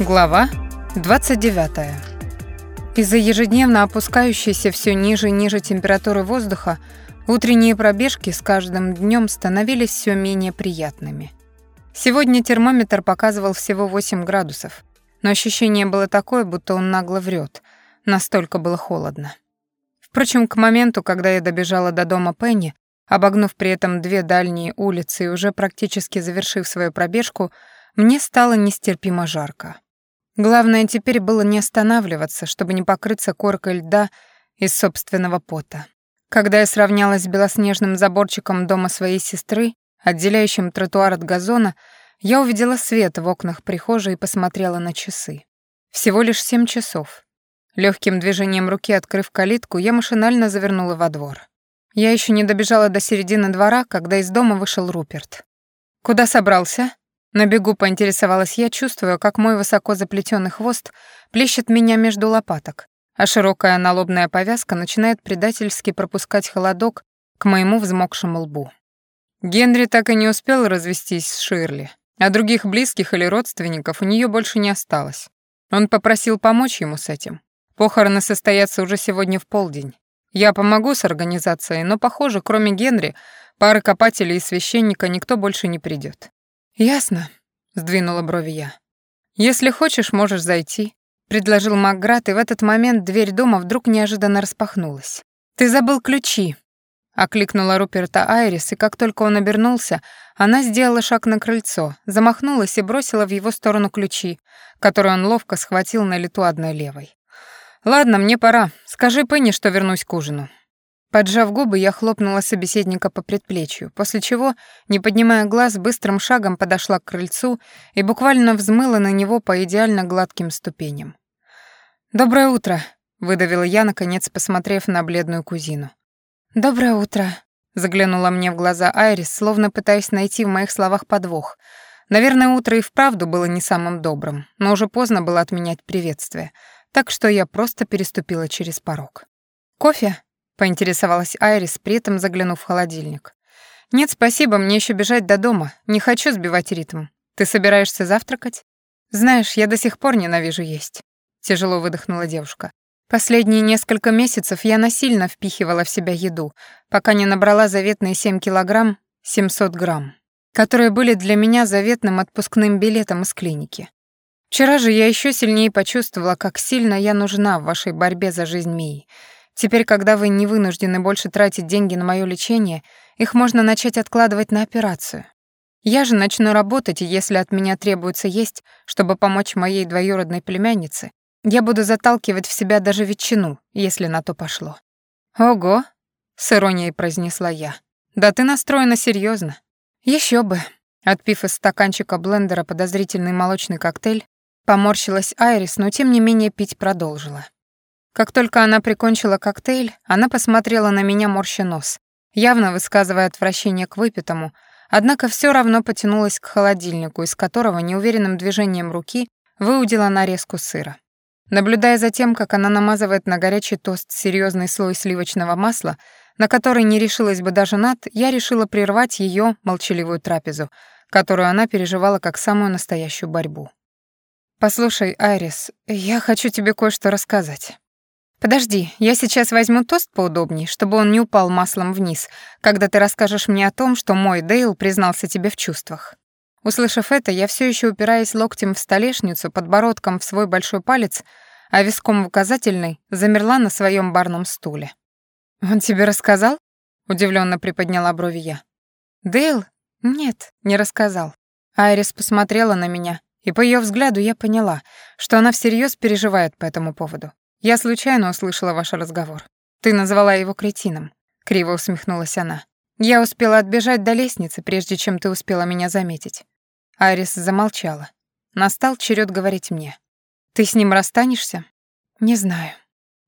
Глава 29. Из-за ежедневно опускающейся все ниже и ниже температуры воздуха утренние пробежки с каждым днем становились все менее приятными. Сегодня термометр показывал всего 8 градусов, но ощущение было такое, будто он нагло врет. Настолько было холодно. Впрочем, к моменту, когда я добежала до дома Пенни, обогнув при этом две дальние улицы и уже практически завершив свою пробежку, мне стало нестерпимо жарко. Главное теперь было не останавливаться, чтобы не покрыться коркой льда из собственного пота. Когда я сравнялась с белоснежным заборчиком дома своей сестры, отделяющим тротуар от газона, я увидела свет в окнах прихожей и посмотрела на часы. Всего лишь семь часов. Легким движением руки, открыв калитку, я машинально завернула во двор. Я еще не добежала до середины двора, когда из дома вышел Руперт. «Куда собрался?» На бегу поинтересовалась я, чувствуя, как мой высоко заплетенный хвост плещет меня между лопаток, а широкая налобная повязка начинает предательски пропускать холодок к моему взмокшему лбу. Генри так и не успел развестись с Ширли, а других близких или родственников у нее больше не осталось. Он попросил помочь ему с этим. Похороны состоятся уже сегодня в полдень. Я помогу с организацией, но, похоже, кроме Генри, пары копателей и священника никто больше не придет. «Ясно», — сдвинула брови я. «Если хочешь, можешь зайти», — предложил Макград, и в этот момент дверь дома вдруг неожиданно распахнулась. «Ты забыл ключи», — окликнула Руперта Айрис, и как только он обернулся, она сделала шаг на крыльцо, замахнулась и бросила в его сторону ключи, которые он ловко схватил на лету одной левой. «Ладно, мне пора. Скажи Пенни, что вернусь к ужину». Поджав губы, я хлопнула собеседника по предплечью, после чего, не поднимая глаз, быстрым шагом подошла к крыльцу и буквально взмыла на него по идеально гладким ступеням. «Доброе утро», — выдавила я, наконец посмотрев на бледную кузину. «Доброе утро», — заглянула мне в глаза Айрис, словно пытаясь найти в моих словах подвох. Наверное, утро и вправду было не самым добрым, но уже поздно было отменять приветствие, так что я просто переступила через порог. «Кофе?» Поинтересовалась Айрис, при этом заглянув в холодильник. Нет, спасибо, мне еще бежать до дома. Не хочу сбивать ритм. Ты собираешься завтракать? Знаешь, я до сих пор ненавижу есть, тяжело выдохнула девушка. Последние несколько месяцев я насильно впихивала в себя еду, пока не набрала заветные 7 килограмм 700 грамм, которые были для меня заветным отпускным билетом из клиники. Вчера же я еще сильнее почувствовала, как сильно я нужна в вашей борьбе за жизнь Мии. Теперь, когда вы не вынуждены больше тратить деньги на моё лечение, их можно начать откладывать на операцию. Я же начну работать, и если от меня требуется есть, чтобы помочь моей двоюродной племяннице, я буду заталкивать в себя даже ветчину, если на то пошло. Ого, с иронией произнесла я. Да ты настроена серьезно. Еще бы. Отпив из стаканчика блендера подозрительный молочный коктейль, поморщилась Айрис, но тем не менее пить продолжила. Как только она прикончила коктейль, она посмотрела на меня морща нос, явно высказывая отвращение к выпитому, однако все равно потянулась к холодильнику, из которого неуверенным движением руки выудила нарезку сыра. Наблюдая за тем, как она намазывает на горячий тост серьезный слой сливочного масла, на который не решилась бы даже Над, я решила прервать ее молчаливую трапезу, которую она переживала как самую настоящую борьбу. «Послушай, Айрис, я хочу тебе кое-что рассказать». «Подожди, я сейчас возьму тост поудобней, чтобы он не упал маслом вниз, когда ты расскажешь мне о том, что мой Дейл признался тебе в чувствах». Услышав это, я все еще упираясь локтем в столешницу, подбородком в свой большой палец, а виском в указательный, замерла на своем барном стуле. «Он тебе рассказал?» — удивленно приподняла брови я. «Дейл? Нет, не рассказал». Айрис посмотрела на меня, и по ее взгляду я поняла, что она всерьез переживает по этому поводу. Я случайно услышала ваш разговор. Ты назвала его кретином. Криво усмехнулась она. Я успела отбежать до лестницы, прежде чем ты успела меня заметить. Айрис замолчала. Настал черед говорить мне. Ты с ним расстанешься? Не знаю.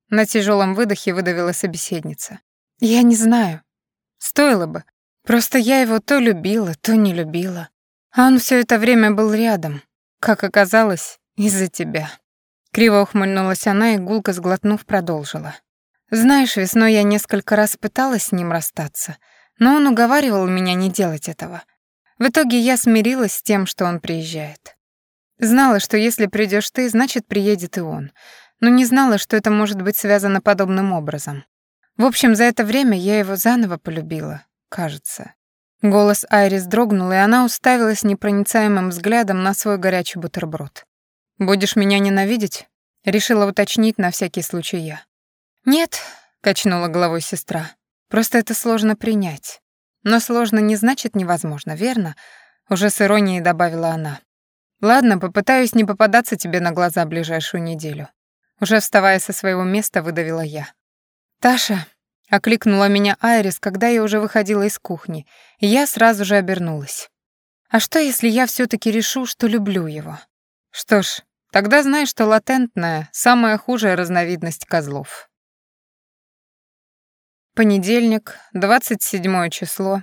На тяжелом выдохе выдавила собеседница. Я не знаю. Стоило бы. Просто я его то любила, то не любила. А он все это время был рядом. Как оказалось, из-за тебя. Криво ухмыльнулась она и, гулко сглотнув, продолжила. «Знаешь, весной я несколько раз пыталась с ним расстаться, но он уговаривал меня не делать этого. В итоге я смирилась с тем, что он приезжает». Знала, что если придешь ты, значит, приедет и он. Но не знала, что это может быть связано подобным образом. В общем, за это время я его заново полюбила, кажется. Голос Айрис дрогнул, и она уставилась непроницаемым взглядом на свой горячий бутерброд. «Будешь меня ненавидеть?» — решила уточнить на всякий случай я. «Нет», — качнула головой сестра, — «просто это сложно принять. Но сложно не значит невозможно, верно?» Уже с иронией добавила она. «Ладно, попытаюсь не попадаться тебе на глаза ближайшую неделю». Уже вставая со своего места, выдавила я. «Таша», — окликнула меня Айрис, когда я уже выходила из кухни, и я сразу же обернулась. «А что, если я все таки решу, что люблю его?» «Что ж, тогда знай, что латентная — самая хужая разновидность козлов». Понедельник, 27 число.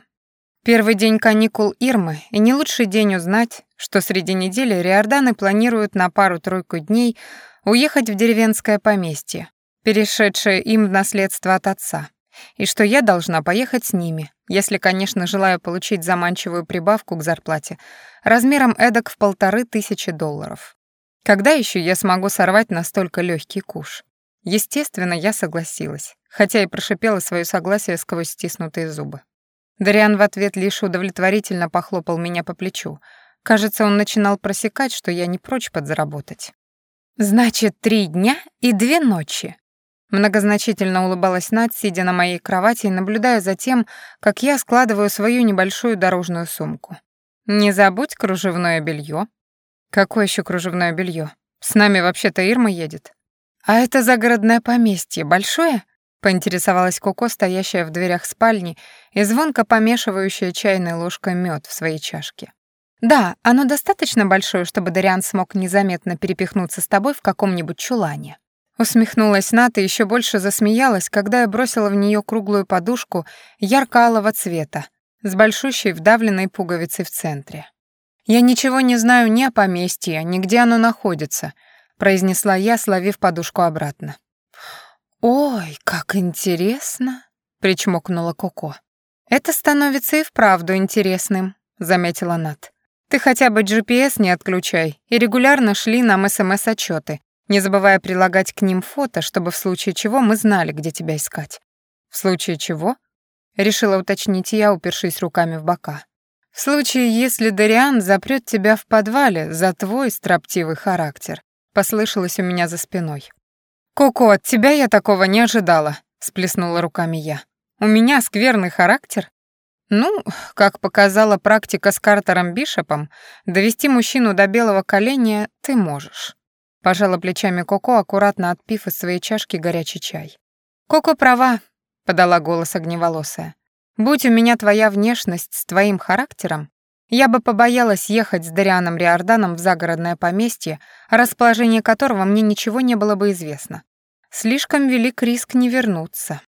Первый день каникул Ирмы, и не лучший день узнать, что среди недели Риорданы планируют на пару-тройку дней уехать в деревенское поместье, перешедшее им в наследство от отца, и что я должна поехать с ними, если, конечно, желаю получить заманчивую прибавку к зарплате, размером эдак в полторы тысячи долларов. Когда еще я смогу сорвать настолько легкий куш? Естественно, я согласилась, хотя и прошипела свое согласие сквозь стиснутые зубы. Дариан в ответ лишь удовлетворительно похлопал меня по плечу. Кажется, он начинал просекать, что я не прочь подзаработать. «Значит, три дня и две ночи», Многозначительно улыбалась Над, сидя на моей кровати и наблюдая за тем, как я складываю свою небольшую дорожную сумку. «Не забудь кружевное белье. «Какое еще кружевное белье? С нами вообще-то Ирма едет». «А это загородное поместье большое?» — поинтересовалась Коко, стоящая в дверях спальни и звонко помешивающая чайной ложкой мед в своей чашке. «Да, оно достаточно большое, чтобы Дариан смог незаметно перепихнуться с тобой в каком-нибудь чулане». Усмехнулась Ната и еще больше засмеялась, когда я бросила в нее круглую подушку ярко-алого цвета с большущей вдавленной пуговицей в центре. «Я ничего не знаю ни о поместье, ни где оно находится», произнесла я, словив подушку обратно. «Ой, как интересно!» — причмокнула Коко. «Это становится и вправду интересным», — заметила Нат. «Ты хотя бы GPS не отключай и регулярно шли нам СМС-отчеты, не забывая прилагать к ним фото, чтобы в случае чего мы знали, где тебя искать». «В случае чего?» — решила уточнить я, упершись руками в бока. «В случае, если Дариан запрет тебя в подвале за твой строптивый характер», — послышалось у меня за спиной. «Коко, от тебя я такого не ожидала», — сплеснула руками я. «У меня скверный характер?» «Ну, как показала практика с Картером Бишопом, довести мужчину до белого коленя ты можешь». Пожала плечами Коко, аккуратно отпив из своей чашки горячий чай. «Коко права», — подала голос огневолосая. «Будь у меня твоя внешность с твоим характером, я бы побоялась ехать с Дарианом Риорданом в загородное поместье, о расположении которого мне ничего не было бы известно. Слишком велик риск не вернуться.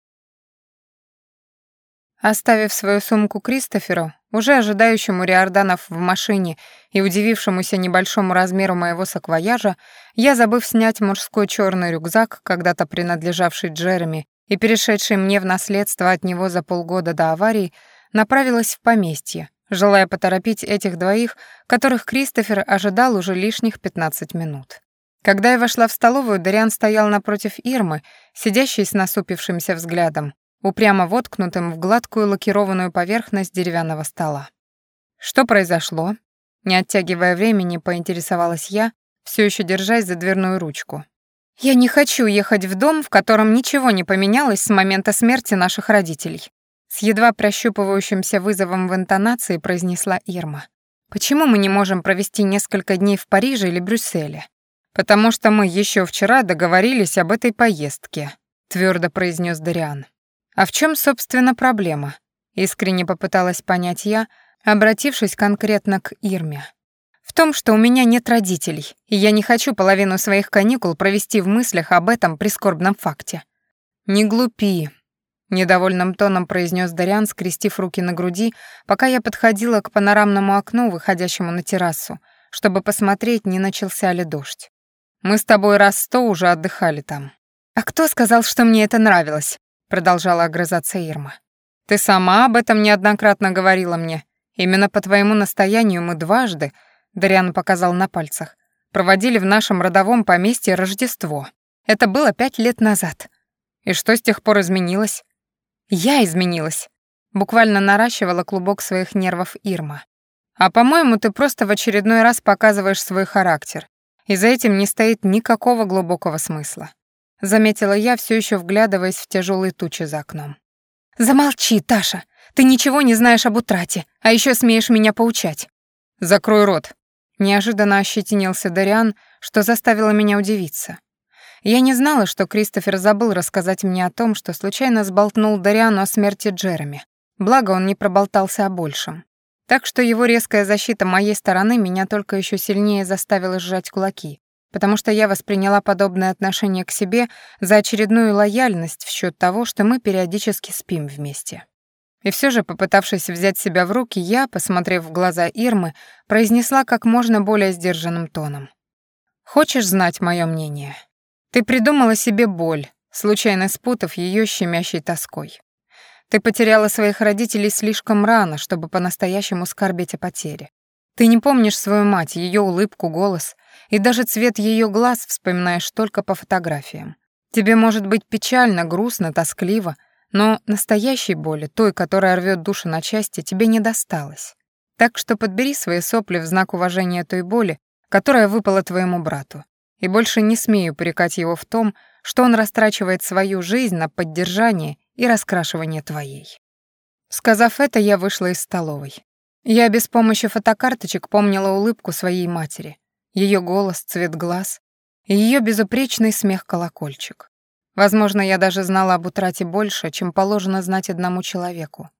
Оставив свою сумку Кристоферу, уже ожидающему Риорданов в машине и удивившемуся небольшому размеру моего саквояжа, я, забыв снять мужской черный рюкзак, когда-то принадлежавший Джереми и перешедший мне в наследство от него за полгода до аварии, направилась в поместье, желая поторопить этих двоих, которых Кристофер ожидал уже лишних 15 минут. Когда я вошла в столовую, Дариан стоял напротив Ирмы, сидящей с насупившимся взглядом, упрямо воткнутым в гладкую лакированную поверхность деревянного стола. «Что произошло?» Не оттягивая времени, поинтересовалась я, все еще держась за дверную ручку. «Я не хочу ехать в дом, в котором ничего не поменялось с момента смерти наших родителей», с едва прощупывающимся вызовом в интонации произнесла Ирма. «Почему мы не можем провести несколько дней в Париже или Брюсселе?» «Потому что мы еще вчера договорились об этой поездке», твердо произнес Дариан. А в чем, собственно, проблема? Искренне попыталась понять я, обратившись конкретно к Ирме. В том, что у меня нет родителей, и я не хочу половину своих каникул провести в мыслях об этом прискорбном факте. Не глупи, недовольным тоном произнес Дариан, скрестив руки на груди, пока я подходила к панорамному окну, выходящему на террасу, чтобы посмотреть, не начался ли дождь. Мы с тобой раз сто уже отдыхали там. А кто сказал, что мне это нравилось? продолжала огрызаться Ирма. Ты сама об этом неоднократно говорила мне. Именно по твоему настоянию мы дважды, Дариан показал на пальцах, проводили в нашем родовом поместье Рождество. Это было пять лет назад. И что с тех пор изменилось? Я изменилась. Буквально наращивала клубок своих нервов Ирма. А по-моему, ты просто в очередной раз показываешь свой характер. И за этим не стоит никакого глубокого смысла. Заметила я, все еще вглядываясь в тяжелые тучи за окном. Замолчи, Таша. Ты ничего не знаешь об утрате, а еще смеешь меня поучать. Закрой рот. Неожиданно ощетинился Дариан, что заставило меня удивиться. Я не знала, что Кристофер забыл рассказать мне о том, что случайно сболтнул Дариану о смерти Джереми. Благо, он не проболтался о большем. Так что его резкая защита моей стороны меня только еще сильнее заставила сжать кулаки, потому что я восприняла подобное отношение к себе за очередную лояльность в счет того, что мы периодически спим вместе. И все же, попытавшись взять себя в руки, я, посмотрев в глаза Ирмы, произнесла как можно более сдержанным тоном. «Хочешь знать мое мнение?» Ты придумала себе боль, случайно спутав ее щемящей тоской. Ты потеряла своих родителей слишком рано, чтобы по-настоящему скорбеть о потере. Ты не помнишь свою мать, ее улыбку, голос, и даже цвет ее глаз вспоминаешь только по фотографиям. Тебе может быть печально, грустно, тоскливо, но настоящей боли, той, которая рвет душу на части, тебе не досталось. Так что подбери свои сопли в знак уважения той боли, которая выпала твоему брату, и больше не смею упрекать его в том, что он растрачивает свою жизнь на поддержание и раскрашивание твоей. Сказав это, я вышла из столовой. Я без помощи фотокарточек помнила улыбку своей матери, ее голос, цвет глаз и ее безупречный смех-колокольчик. Возможно, я даже знала об утрате больше, чем положено знать одному человеку.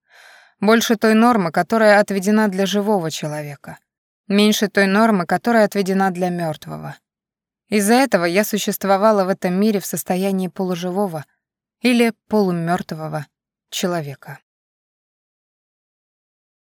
Больше той нормы, которая отведена для живого человека. Меньше той нормы, которая отведена для мертвого. Из-за этого я существовала в этом мире в состоянии полуживого или полумертвого человека.